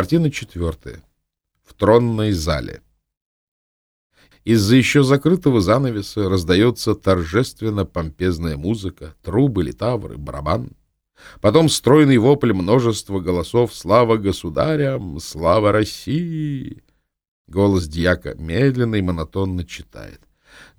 Картина четвертая. В тронной зале. Из-за еще закрытого занавеса раздается торжественно помпезная музыка, трубы, литавры, барабан. Потом стройный вопль множества голосов «Слава государям! Слава России!» Голос дьяка медленно и монотонно читает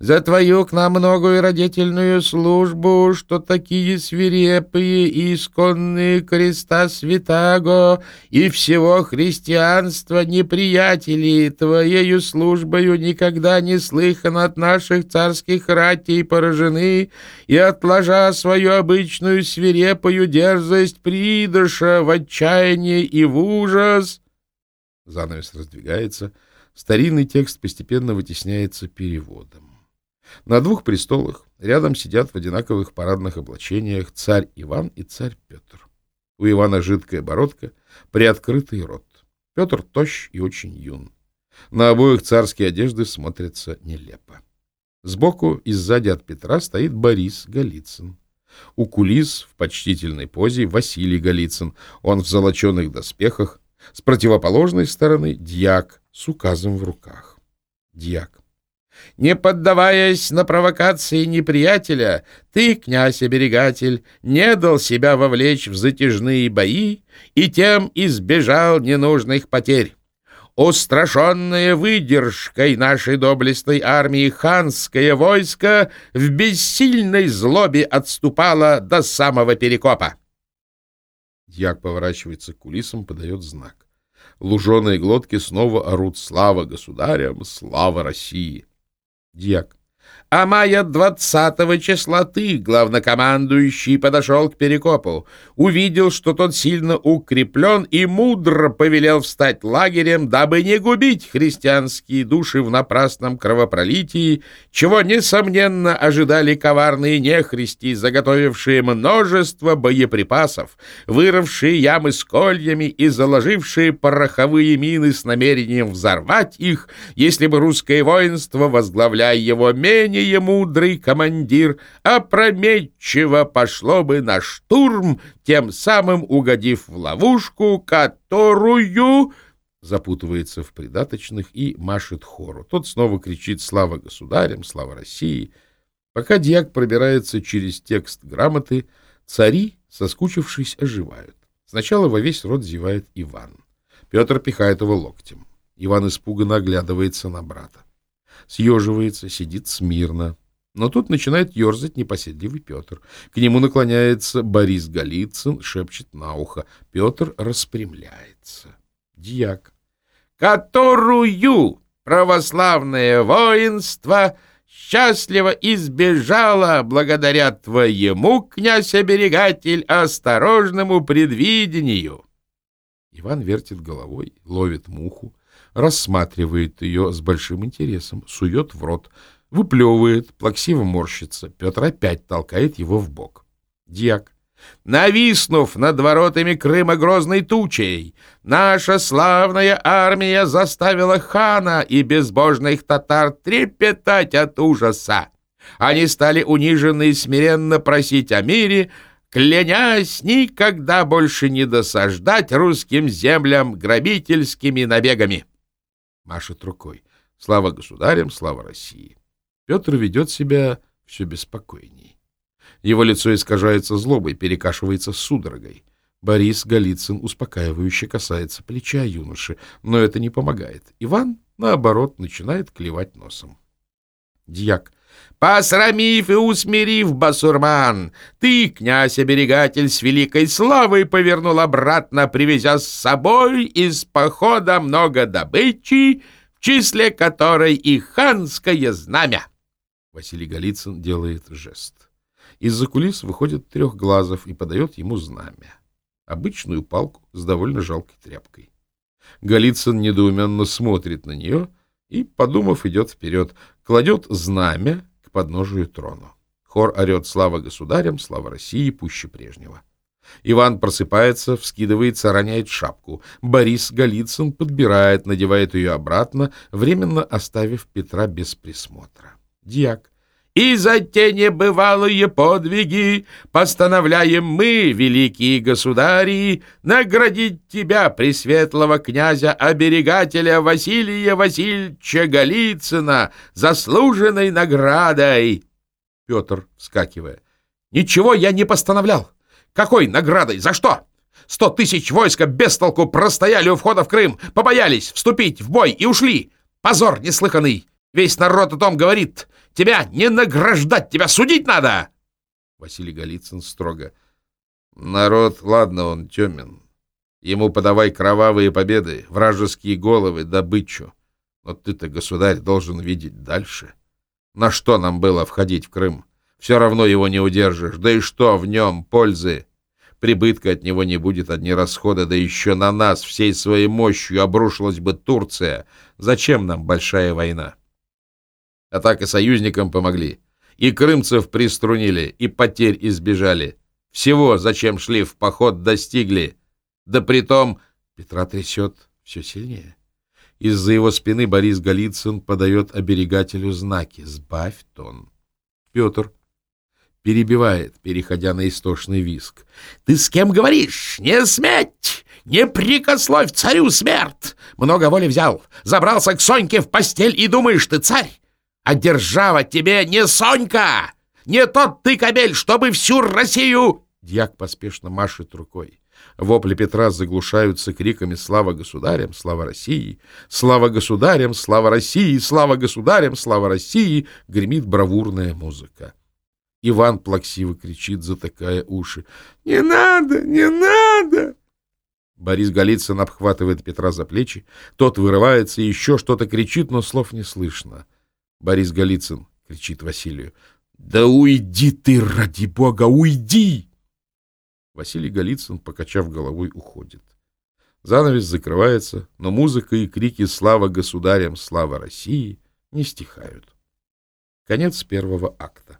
за твою к нам многою родительную службу, что такие свирепые и исконные креста святаго и всего христианства неприятели твоею службою никогда не слыхан от наших царских ратей поражены и, отложа свою обычную свирепую дерзость, придыша в отчаяние и в ужас. Занавес раздвигается, старинный текст постепенно вытесняется переводом. На двух престолах рядом сидят в одинаковых парадных облачениях царь Иван и царь Петр. У Ивана жидкая бородка, приоткрытый рот. Петр тощ и очень юн. На обоих царские одежды смотрятся нелепо. Сбоку и сзади от Петра стоит Борис Голицын. У кулис в почтительной позе Василий Голицын. Он в золоченых доспехах. С противоположной стороны дьяк с указом в руках. Дьяк. Не поддаваясь на провокации неприятеля, ты, князь-оберегатель, не дал себя вовлечь в затяжные бои и тем избежал ненужных потерь. Устрашенное выдержкой нашей доблестной армии ханское войско в бессильной злобе отступало до самого Перекопа. Дьяк поворачивается к кулисам, подает знак. Луженые глотки снова орут «Слава государям! Слава России!» Дьяк. А мая двадцатого числа ты, главнокомандующий, подошел к Перекопу, увидел, что тот сильно укреплен и мудро повелел встать лагерем, дабы не губить христианские души в напрасном кровопролитии, чего, несомненно, ожидали коварные нехристи, заготовившие множество боеприпасов, вырывшие ямы с кольями и заложившие пороховые мины с намерением взорвать их, если бы русское воинство, возглавляя его менее менее мудрый командир опрометчиво пошло бы на штурм, тем самым угодив в ловушку, которую запутывается в придаточных и машет хору. Тот снова кричит «Слава государям! Слава России!». Пока дьяк пробирается через текст грамоты, цари, соскучившись, оживают. Сначала во весь рот зевает Иван. Петр пихает его локтем. Иван испуганно оглядывается на брата съеживается, сидит смирно. Но тут начинает ерзать непоседливый Петр. К нему наклоняется Борис Голицын, шепчет на ухо. Петр распрямляется. Дьяк. «Которую православное воинство счастливо избежало благодаря твоему, князь-оберегатель, осторожному предвидению!» Иван вертит головой, ловит муху, рассматривает ее с большим интересом, сует в рот, выплевывает, плаксиво морщится. Петр опять толкает его в бок. Дьяк. Нависнув над воротами Крыма грозной тучей, наша славная армия заставила хана и безбожных татар трепетать от ужаса. Они стали унижены и смиренно просить о мире, клянясь никогда больше не досаждать русским землям грабительскими набегами машет рукой. Слава государям, слава России. Петр ведет себя все беспокойней. Его лицо искажается злобой, перекашивается судорогой. Борис Голицын успокаивающе касается плеча юноши, но это не помогает. Иван, наоборот, начинает клевать носом. Дьяк. «Посрамив и усмирив, басурман, ты, князь-оберегатель с великой славой, повернул обратно, привезя с собой из похода много добычи, в числе которой и ханское знамя». Василий Голицын делает жест. Из-за кулис выходит трехглазов и подает ему знамя. Обычную палку с довольно жалкой тряпкой. Голицын недоуменно смотрит на нее — и, подумав, идет вперед, кладет знамя к подножию трону. Хор орет «Слава государям! Слава России!» пуще прежнего. Иван просыпается, вскидывается, роняет шапку. Борис Голицын подбирает, надевает ее обратно, временно оставив Петра без присмотра. Дьяк. И за те небывалые подвиги постановляем мы, великие государи, наградить тебя, пресветлого князя-оберегателя Василия Васильевича Голицына, заслуженной наградой. Петр, вскакивая. Ничего я не постановлял. Какой наградой? За что? Сто тысяч войска без толку простояли у входа в Крым, побоялись вступить в бой и ушли. Позор неслыханный. Весь народ о том говорит. Тебя не награждать, тебя судить надо!» Василий Голицын строго. «Народ, ладно, он темен. Ему подавай кровавые победы, вражеские головы, добычу. Но ты-то, государь, должен видеть дальше. На что нам было входить в Крым? Все равно его не удержишь. Да и что в нем пользы? Прибытка от него не будет, одни расходы, да еще на нас всей своей мощью обрушилась бы Турция. Зачем нам большая война?» А так и союзникам помогли. И крымцев приструнили, и потерь избежали. Всего, зачем шли в поход, достигли. Да притом Петра трясет все сильнее. Из-за его спины Борис Голицын подает оберегателю знаки «Сбавь тон». Петр перебивает, переходя на истошный виск. «Ты с кем говоришь? Не сметь! Не прикословь царю смерть! Много воли взял, забрался к Соньке в постель и думаешь, ты царь? А держава тебе не Сонька! Не тот ты кобель, чтобы всю Россию...» Дьяк поспешно машет рукой. Вопли Петра заглушаются криками «Слава государям! Слава России! Слава государям! Слава России! Слава государям! Слава России!» Гремит бравурная музыка. Иван плаксиво кричит, затыкая уши. «Не надо! Не надо!» Борис Голицын обхватывает Петра за плечи. Тот вырывается, еще что-то кричит, но слов не слышно. Борис Голицын кричит Василию. «Да уйди ты, ради бога, уйди!» Василий Голицын, покачав головой, уходит. Занавес закрывается, но музыка и крики «Слава государям! Слава России!» не стихают. Конец первого акта.